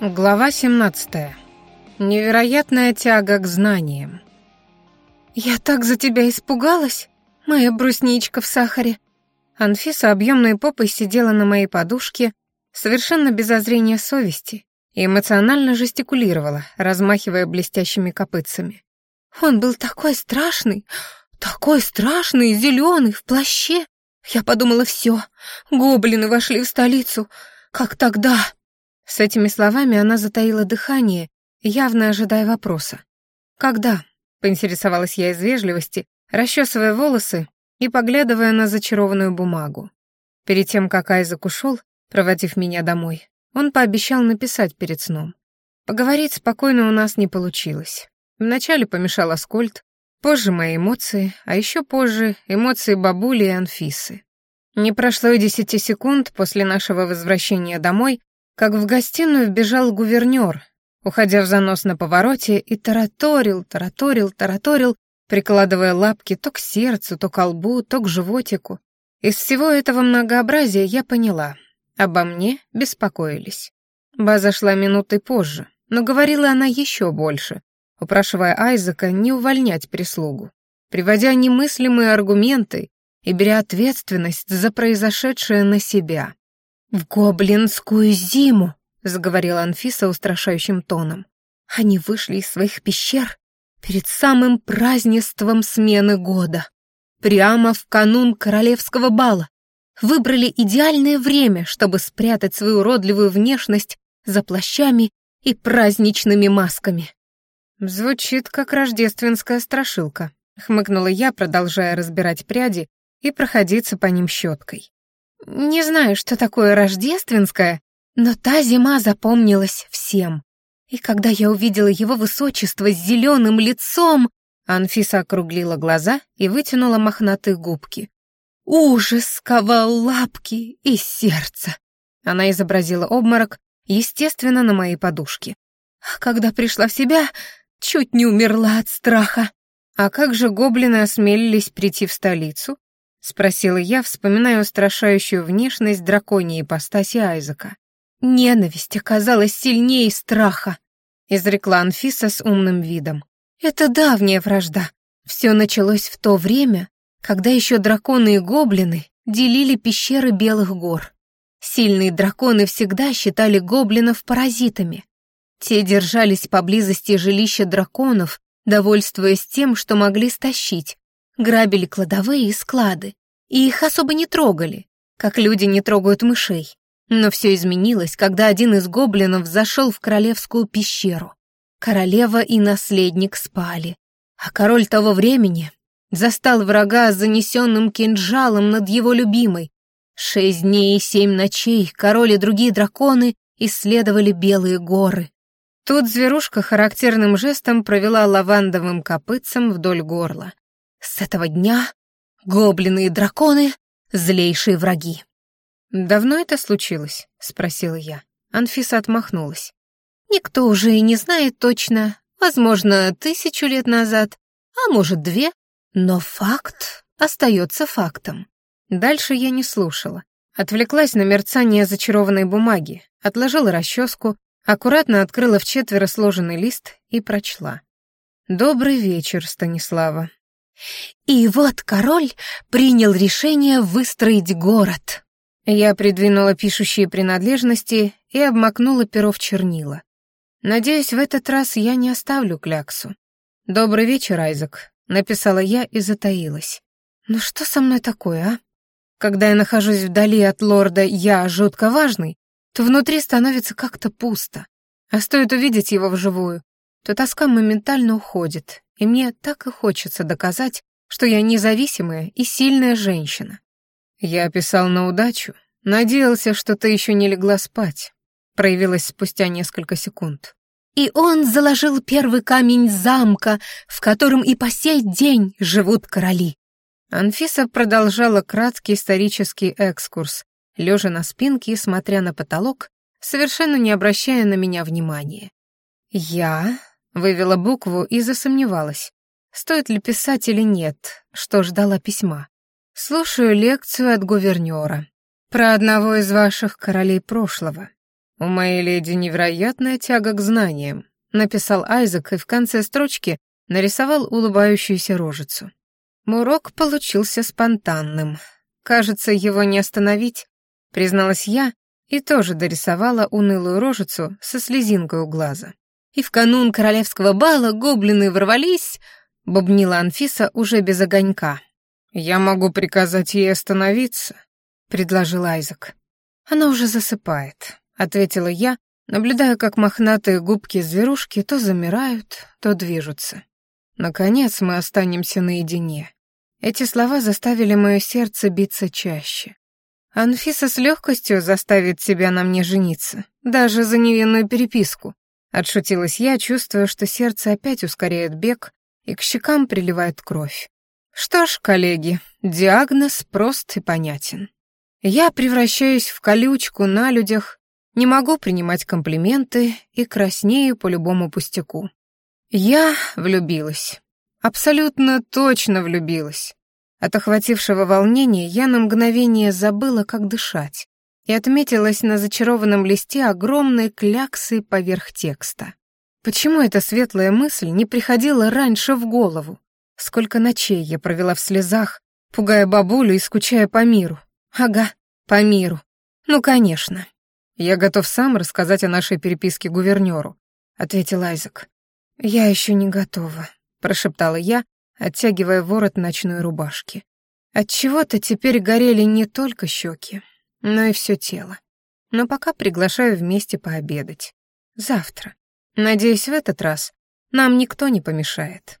Глава 17. Невероятная тяга к знаниям. «Я так за тебя испугалась, моя брусничка в сахаре». Анфиса объемной попой сидела на моей подушке, совершенно без озрения совести, и эмоционально жестикулировала, размахивая блестящими копытцами. «Он был такой страшный, такой страшный, зеленый, в плаще. Я подумала, все, гоблины вошли в столицу, как тогда». С этими словами она затаила дыхание, явно ожидая вопроса. «Когда?» — поинтересовалась я из вежливости, расчесывая волосы и поглядывая на зачарованную бумагу. Перед тем, как Айзек ушел, проводив меня домой, он пообещал написать перед сном. Поговорить спокойно у нас не получилось. Вначале помешал Аскольд, позже мои эмоции, а еще позже эмоции бабули и Анфисы. Не прошло и десяти секунд после нашего возвращения домой, как в гостиную вбежал гувернёр, уходя в занос на повороте, и тараторил, тараторил, тараторил, прикладывая лапки то к сердцу, то к лбу, то к животику. Из всего этого многообразия я поняла. Обо мне беспокоились. База шла минутой позже, но говорила она еще больше, упрашивая Айзека не увольнять прислугу, приводя немыслимые аргументы и беря ответственность за произошедшее на себя. «В гоблинскую зиму», — заговорила Анфиса устрашающим тоном. «Они вышли из своих пещер перед самым празднеством смены года, прямо в канун королевского бала. Выбрали идеальное время, чтобы спрятать свою уродливую внешность за плащами и праздничными масками». «Звучит как рождественская страшилка», — хмыкнула я, продолжая разбирать пряди и проходиться по ним щеткой. Не знаю, что такое рождественское, но та зима запомнилась всем. И когда я увидела его высочество с зеленым лицом, Анфиса округлила глаза и вытянула мохнатые губки. Ужас сковал лапки и сердце. Она изобразила обморок, естественно, на моей подушке. А когда пришла в себя, чуть не умерла от страха. А как же гоблины осмелились прийти в столицу? — спросила я, вспоминая устрашающую внешность драконьей ипостаси Айзека. «Ненависть оказалась сильнее страха», — изрекла Анфиса с умным видом. «Это давняя вражда. Все началось в то время, когда еще драконы и гоблины делили пещеры Белых гор. Сильные драконы всегда считали гоблинов паразитами. Те держались поблизости жилища драконов, довольствуясь тем, что могли стащить, грабили кладовые и склады, и их особо не трогали, как люди не трогают мышей. Но все изменилось, когда один из гоблинов зашел в королевскую пещеру. Королева и наследник спали, а король того времени застал врага с занесенным кинжалом над его любимой. Шесть дней и семь ночей король и другие драконы исследовали белые горы. Тут зверушка характерным жестом провела лавандовым копытцем вдоль горла. С этого дня гоблины и драконы — злейшие враги. «Давно это случилось?» — спросила я. Анфиса отмахнулась. «Никто уже и не знает точно. Возможно, тысячу лет назад, а может, две. Но факт остается фактом». Дальше я не слушала. Отвлеклась на мерцание зачарованной бумаги, отложила расческу, аккуратно открыла в четверо сложенный лист и прочла. «Добрый вечер, Станислава. И вот король принял решение выстроить город. Я придвинула пишущие принадлежности и обмакнула перо в чернила. Надеюсь, в этот раз я не оставлю кляксу. «Добрый вечер, Айзек», — написала я и затаилась. «Ну что со мной такое, а? Когда я нахожусь вдали от лорда «я» жутко важный, то внутри становится как-то пусто. А стоит увидеть его вживую, то тоска моментально уходит, и мне так и хочется доказать, что я независимая и сильная женщина. Я писал на удачу, надеялся, что ты еще не легла спать, проявилась спустя несколько секунд. И он заложил первый камень замка, в котором и по сей день живут короли. Анфиса продолжала краткий исторический экскурс, лежа на спинке и смотря на потолок, совершенно не обращая на меня внимания. Я Вывела букву и засомневалась, стоит ли писать или нет, что ждала письма. Слушаю лекцию от гувернера про одного из ваших королей прошлого. «У моей леди невероятная тяга к знаниям», — написал Айзек и в конце строчки нарисовал улыбающуюся рожицу. Урок получился спонтанным. Кажется, его не остановить, призналась я и тоже дорисовала унылую рожицу со слезинкой у глаза. И в канун королевского бала гоблины ворвались, бубнила Анфиса уже без огонька. Я могу приказать ей остановиться, предложил Айзек. Она уже засыпает, ответила я, наблюдая, как мохнатые губки зверушки то замирают, то движутся. Наконец мы останемся наедине. Эти слова заставили мое сердце биться чаще. Анфиса с легкостью заставит себя на мне жениться, даже за невинную переписку. Отшутилась я, чувствуя, что сердце опять ускоряет бег и к щекам приливает кровь. Что ж, коллеги, диагноз прост и понятен. Я превращаюсь в колючку на людях, не могу принимать комплименты и краснею по любому пустяку. Я влюбилась. Абсолютно точно влюбилась. От охватившего волнения я на мгновение забыла, как дышать, и отметилась на зачарованном листе огромной кляксы поверх текста. Почему эта светлая мысль не приходила раньше в голову? Сколько ночей я провела в слезах, пугая бабулю и скучая по миру. Ага, по миру. Ну, конечно. Я готов сам рассказать о нашей переписке гувернёру, ответил Айзек. «Я еще не готова», — прошептала я, оттягивая ворот ночной рубашки. Отчего-то теперь горели не только щеки, но и все тело. Но пока приглашаю вместе пообедать. Завтра. Надеюсь, в этот раз нам никто не помешает.